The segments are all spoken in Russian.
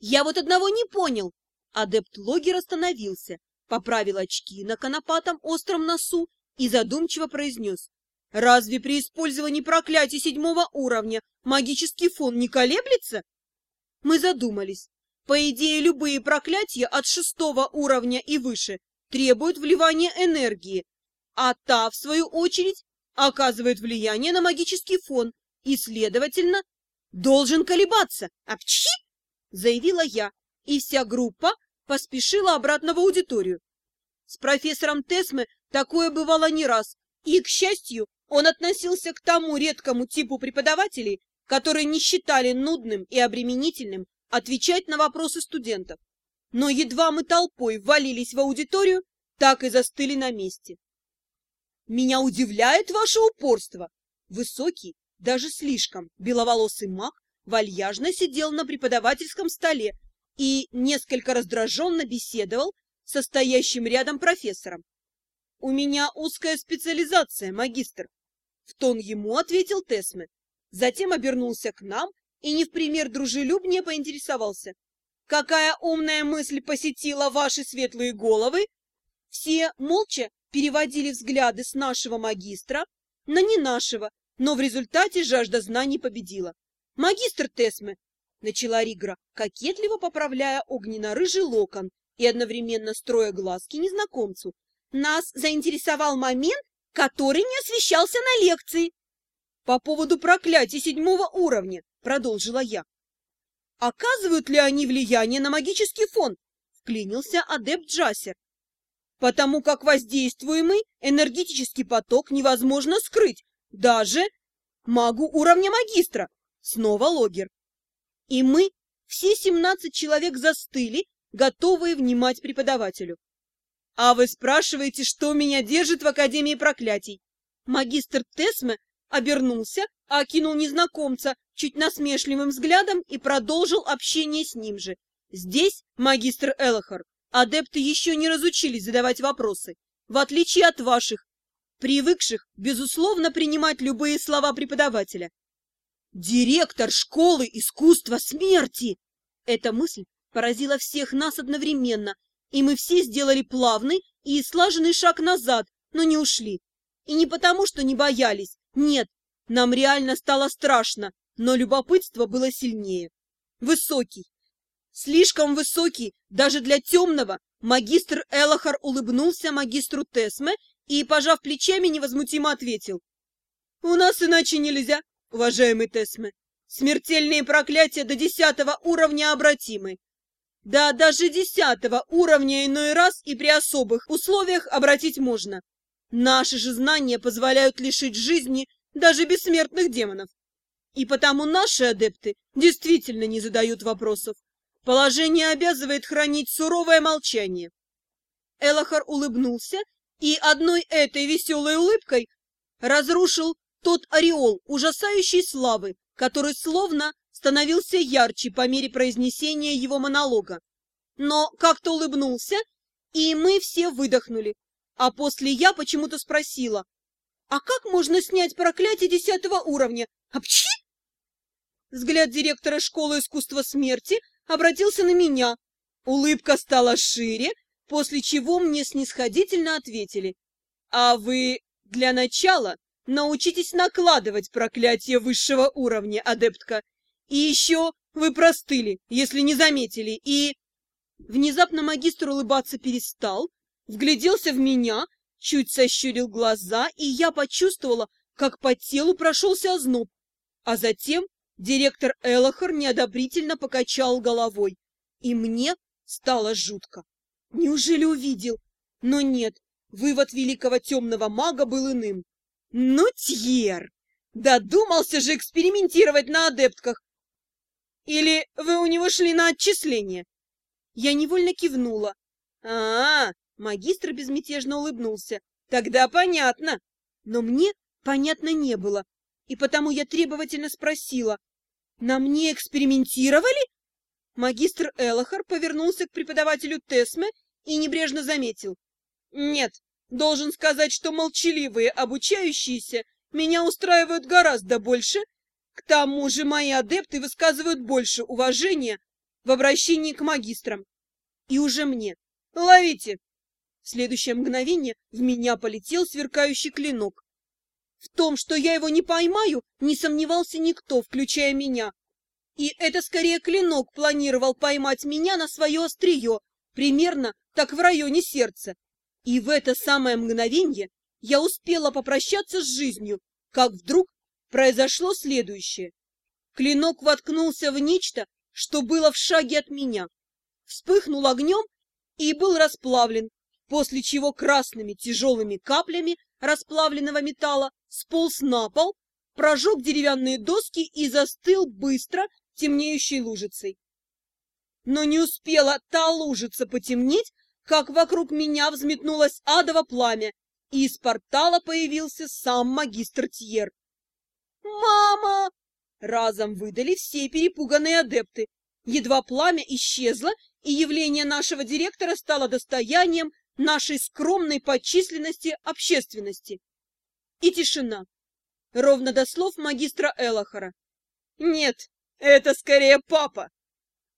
Я вот одного не понял. Адепт Логер остановился, поправил очки на конопатом остром носу и задумчиво произнес. Разве при использовании проклятий седьмого уровня магический фон не колеблется? Мы задумались. По идее, любые проклятия от шестого уровня и выше требуют вливания энергии, а та, в свою очередь, оказывает влияние на магический фон и, следовательно, должен колебаться. Апчхи! Заявила я, и вся группа поспешила обратно в аудиторию. С профессором Тесме такое бывало не раз, и, к счастью, он относился к тому редкому типу преподавателей, которые не считали нудным и обременительным отвечать на вопросы студентов. Но едва мы толпой ввалились в аудиторию, так и застыли на месте. Меня удивляет ваше упорство. Высокий, даже слишком, беловолосый маг вальяжно сидел на преподавательском столе и несколько раздраженно беседовал со стоящим рядом профессором. «У меня узкая специализация, магистр», — в тон ему ответил Тесме. Затем обернулся к нам и не в пример дружелюбнее поинтересовался. «Какая умная мысль посетила ваши светлые головы?» Все молча переводили взгляды с нашего магистра на не нашего, но в результате жажда знаний победила. «Магистр Тесме!» — начала Ригра, кокетливо поправляя огненно-рыжий локон и одновременно строя глазки незнакомцу. «Нас заинтересовал момент, который не освещался на лекции!» «По поводу проклятий седьмого уровня!» — продолжила я. «Оказывают ли они влияние на магический фон?» — вклинился адепт Джасер. «Потому как воздействуемый энергетический поток невозможно скрыть, даже магу уровня магистра!» Снова логер. И мы, все семнадцать человек, застыли, готовые внимать преподавателю. «А вы спрашиваете, что меня держит в Академии проклятий?» Магистр Тесме обернулся, окинул незнакомца чуть насмешливым взглядом и продолжил общение с ним же. Здесь, магистр Элохар, адепты еще не разучились задавать вопросы, в отличие от ваших, привыкших, безусловно, принимать любые слова преподавателя. «Директор школы искусства смерти!» Эта мысль поразила всех нас одновременно, и мы все сделали плавный и слаженный шаг назад, но не ушли. И не потому, что не боялись, нет, нам реально стало страшно, но любопытство было сильнее. Высокий. Слишком высокий, даже для темного, магистр Элохар улыбнулся магистру Тесме и, пожав плечами, невозмутимо ответил. «У нас иначе нельзя, уважаемый Тесме. Смертельные проклятия до десятого уровня обратимы. Да, даже десятого уровня иной раз и при особых условиях обратить можно. Наши же знания позволяют лишить жизни даже бессмертных демонов. И потому наши адепты действительно не задают вопросов. Положение обязывает хранить суровое молчание. Элохар улыбнулся и одной этой веселой улыбкой разрушил тот ореол ужасающей славы, который словно становился ярче по мере произнесения его монолога. Но как-то улыбнулся, и мы все выдохнули. А после я почему-то спросила, а как можно снять проклятие десятого уровня? Апчи! Взгляд директора школы искусства смерти обратился на меня. Улыбка стала шире, после чего мне снисходительно ответили. А вы для начала научитесь накладывать проклятие высшего уровня, адептка. И еще вы простыли, если не заметили, и... Внезапно магистр улыбаться перестал, вгляделся в меня чуть сощурил глаза, и я почувствовала, как по телу прошелся озноб. А затем директор Элохор неодобрительно покачал головой, и мне стало жутко. Неужели увидел? Но нет, вывод великого темного мага был иным. Ну, Тьер, додумался же экспериментировать на адептках. Или вы у него шли на отчисление? Я невольно кивнула. А, -а, -а Магистр безмятежно улыбнулся. Тогда понятно. Но мне понятно не было, и потому я требовательно спросила. На мне экспериментировали? Магистр Элохар повернулся к преподавателю Тесме и небрежно заметил. Нет, должен сказать, что молчаливые обучающиеся меня устраивают гораздо больше. К тому же мои адепты высказывают больше уважения в обращении к магистрам. И уже мне. Ловите! В следующее мгновение в меня полетел сверкающий клинок. В том, что я его не поймаю, не сомневался никто, включая меня. И это скорее клинок планировал поймать меня на свое острие, примерно так в районе сердца. И в это самое мгновение я успела попрощаться с жизнью, как вдруг произошло следующее. Клинок воткнулся в нечто, что было в шаге от меня, вспыхнул огнем и был расплавлен, после чего красными тяжелыми каплями расплавленного металла сполз на пол, прожег деревянные доски и застыл быстро темнеющей лужицей. Но не успела та лужица потемнеть, как вокруг меня взметнулось адово пламя, и из портала появился сам магистр Тьер. «Мама!» — разом выдали все перепуганные адепты. Едва пламя исчезло, и явление нашего директора стало достоянием нашей скромной по численности общественности. И тишина. Ровно до слов магистра Элахара. Нет, это скорее папа.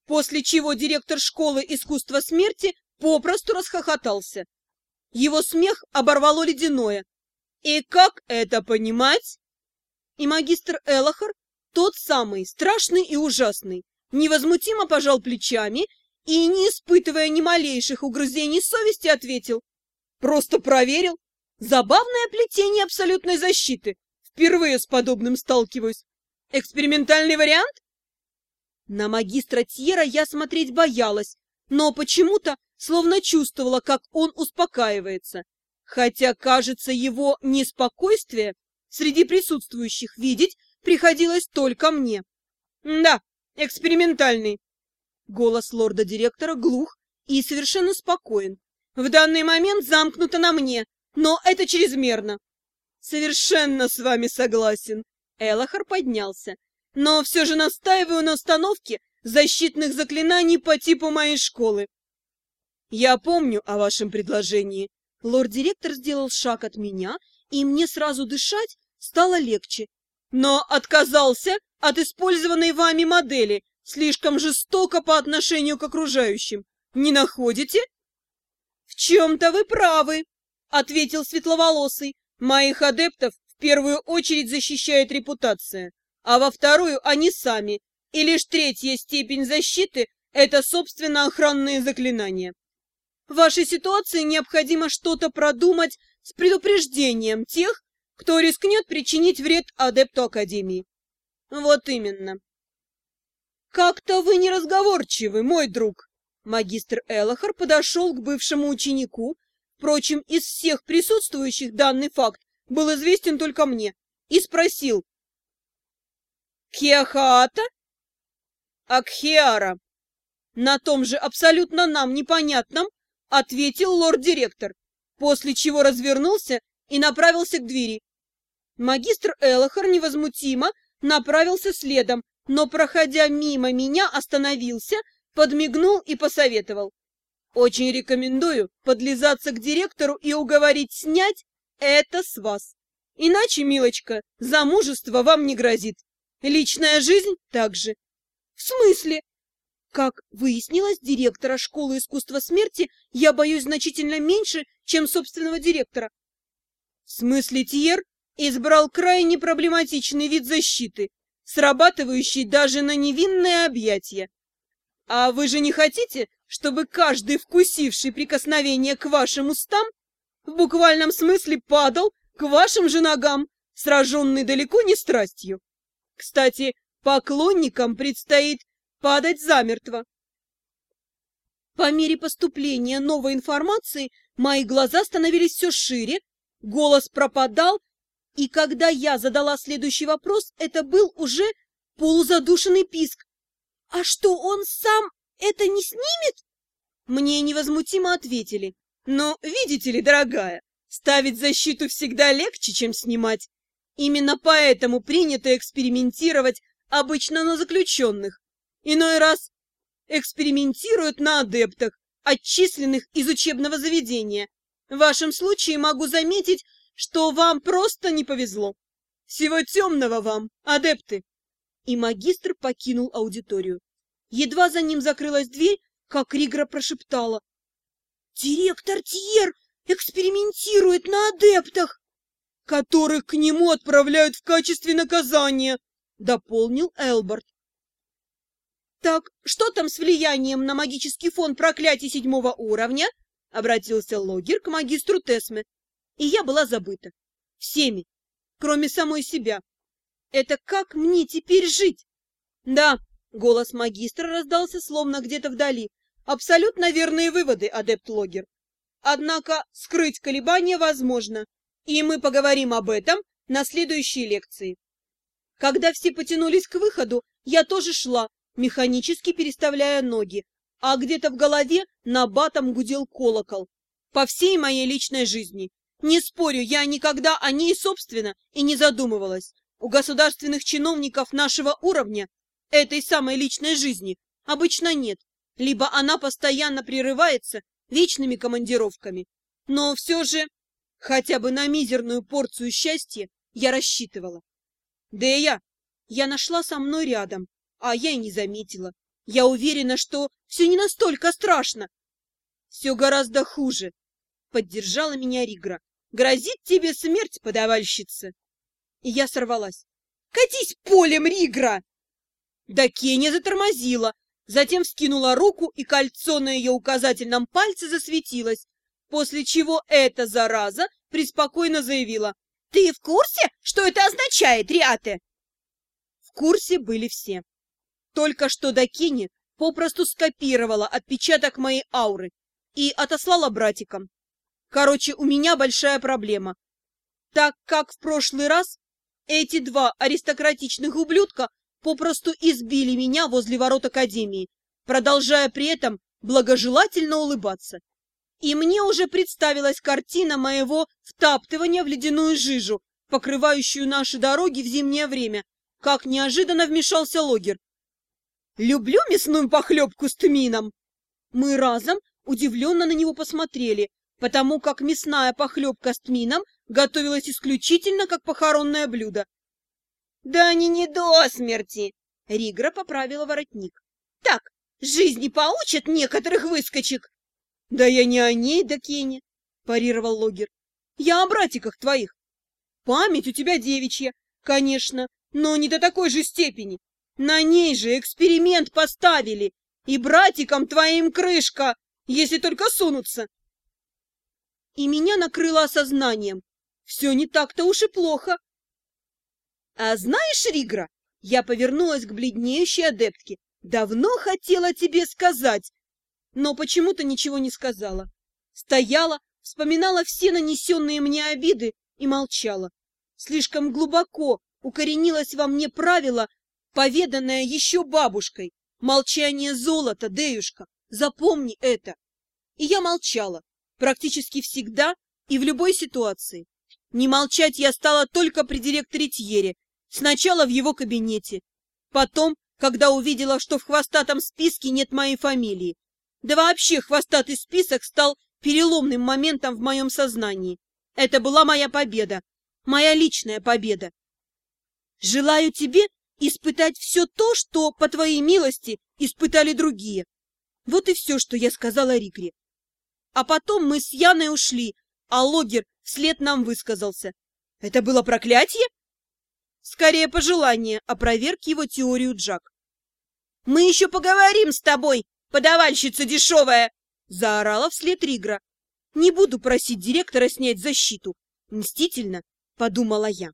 После чего директор школы искусства смерти попросту расхохотался. Его смех оборвало ледяное. И как это понимать? И магистр Элахар, тот самый, страшный и ужасный, невозмутимо пожал плечами и, не испытывая ни малейших угрызений совести, ответил. Просто проверил. Забавное плетение абсолютной защиты. Впервые с подобным сталкиваюсь. Экспериментальный вариант? На магистра Тьера я смотреть боялась, но почему-то словно чувствовала, как он успокаивается. Хотя, кажется, его неспокойствие среди присутствующих видеть приходилось только мне. Да, экспериментальный. Голос лорда-директора глух и совершенно спокоен. В данный момент замкнуто на мне, но это чрезмерно. Совершенно с вами согласен. Элахар поднялся. Но все же настаиваю на установке защитных заклинаний по типу моей школы. Я помню о вашем предложении. Лорд-директор сделал шаг от меня, и мне сразу дышать стало легче. Но отказался от использованной вами модели, слишком жестоко по отношению к окружающим. Не находите? В чем-то вы правы, ответил светловолосый. Моих адептов в первую очередь защищает репутация, а во вторую они сами, и лишь третья степень защиты – это, собственно, охранные заклинания. В вашей ситуации необходимо что-то продумать с предупреждением тех, кто рискнет причинить вред адепту Академии. Вот именно. Как-то вы неразговорчивы, мой друг. Магистр Элохар подошел к бывшему ученику. Впрочем, из всех присутствующих данный факт был известен только мне. И спросил. Киахаата? Акхиара. На том же абсолютно нам непонятном ответил лорд-директор, после чего развернулся и направился к двери. Магистр Элохар невозмутимо направился следом, но, проходя мимо меня, остановился, подмигнул и посоветовал. Очень рекомендую подлизаться к директору и уговорить снять это с вас. Иначе, милочка, замужество вам не грозит. Личная жизнь также. В смысле? Как выяснилось, директора школы искусства смерти я боюсь значительно меньше, чем собственного директора. В смысле, Тьер избрал крайне проблематичный вид защиты, срабатывающий даже на невинное объятие. А вы же не хотите, чтобы каждый, вкусивший прикосновение к вашим устам, в буквальном смысле падал к вашим же ногам, сраженный далеко не страстью? Кстати, поклонникам предстоит падать замертво. По мере поступления новой информации мои глаза становились все шире, голос пропадал, и когда я задала следующий вопрос, это был уже полузадушенный писк. «А что, он сам это не снимет?» Мне невозмутимо ответили. «Но, видите ли, дорогая, ставить защиту всегда легче, чем снимать. Именно поэтому принято экспериментировать обычно на заключенных. Иной раз экспериментируют на адептах, отчисленных из учебного заведения. В вашем случае могу заметить, что вам просто не повезло. Всего темного вам, адепты!» И магистр покинул аудиторию. Едва за ним закрылась дверь, как Ригра прошептала. «Директор Тьер экспериментирует на адептах!» «Которых к нему отправляют в качестве наказания!» — дополнил Элберт. «Так, что там с влиянием на магический фон проклятий седьмого уровня?» — обратился Логер к магистру Тесме. И я была забыта. Всеми, кроме самой себя. Это как мне теперь жить? Да, голос магистра раздался словно где-то вдали. Абсолютно верные выводы, адепт Логер. Однако скрыть колебания возможно, и мы поговорим об этом на следующей лекции. Когда все потянулись к выходу, я тоже шла, механически переставляя ноги, а где-то в голове на батом гудел колокол. По всей моей личной жизни. Не спорю, я никогда о ней, собственно, и не задумывалась. У государственных чиновников нашего уровня этой самой личной жизни обычно нет. Либо она постоянно прерывается вечными командировками. Но все же хотя бы на мизерную порцию счастья я рассчитывала. Да и я, я нашла со мной рядом, а я и не заметила. Я уверена, что все не настолько страшно. Все гораздо хуже, поддержала меня Ригра. Грозит тебе смерть, подавальщица. И я сорвалась. Катись полем, Ригра! Да Кеня затормозила, затем вскинула руку, и кольцо на ее указательном пальце засветилось, после чего эта зараза преспокойно заявила. «Ты в курсе, что это означает, Риате?» В курсе были все. Только что Дакини попросту скопировала отпечаток моей ауры и отослала братикам. Короче, у меня большая проблема. Так как в прошлый раз эти два аристократичных ублюдка попросту избили меня возле ворот Академии, продолжая при этом благожелательно улыбаться. И мне уже представилась картина моего втаптывания в ледяную жижу, покрывающую наши дороги в зимнее время, как неожиданно вмешался Логер. Люблю мясную похлебку с тмином. Мы разом удивленно на него посмотрели, потому как мясная похлебка с тмином готовилась исключительно как похоронное блюдо. Да они не до смерти, Ригра поправила воротник. Так, жизни поучат некоторых выскочек. Да я не о ней, да Кене, парировал Логер. Я о братиках твоих. Память у тебя девичья, конечно, но не до такой же степени. На ней же эксперимент поставили, и братикам твоим крышка, если только сунутся. И меня накрыло осознанием. Все не так-то уж и плохо. А знаешь, Ригра, я повернулась к бледнеющей адептке. Давно хотела тебе сказать, но почему-то ничего не сказала. Стояла, вспоминала все нанесенные мне обиды и молчала. Слишком глубоко укоренилось во мне правило поведанное еще бабушкой. Молчание золота, Деюшка, запомни это. И я молчала, практически всегда и в любой ситуации. Не молчать я стала только при директоре Тьере, сначала в его кабинете, потом, когда увидела, что в хвостатом списке нет моей фамилии. Да вообще хвостатый список стал переломным моментом в моем сознании. Это была моя победа, моя личная победа. Желаю тебе испытать все то, что, по твоей милости, испытали другие. Вот и все, что я сказала Рикре. А потом мы с Яной ушли, а Логер вслед нам высказался. Это было проклятие? Скорее пожелание, опроверг его теорию Джак. «Мы еще поговорим с тобой, подавальщица дешевая!» Заорала вслед Ригра. «Не буду просить директора снять защиту. Мстительно», — подумала я.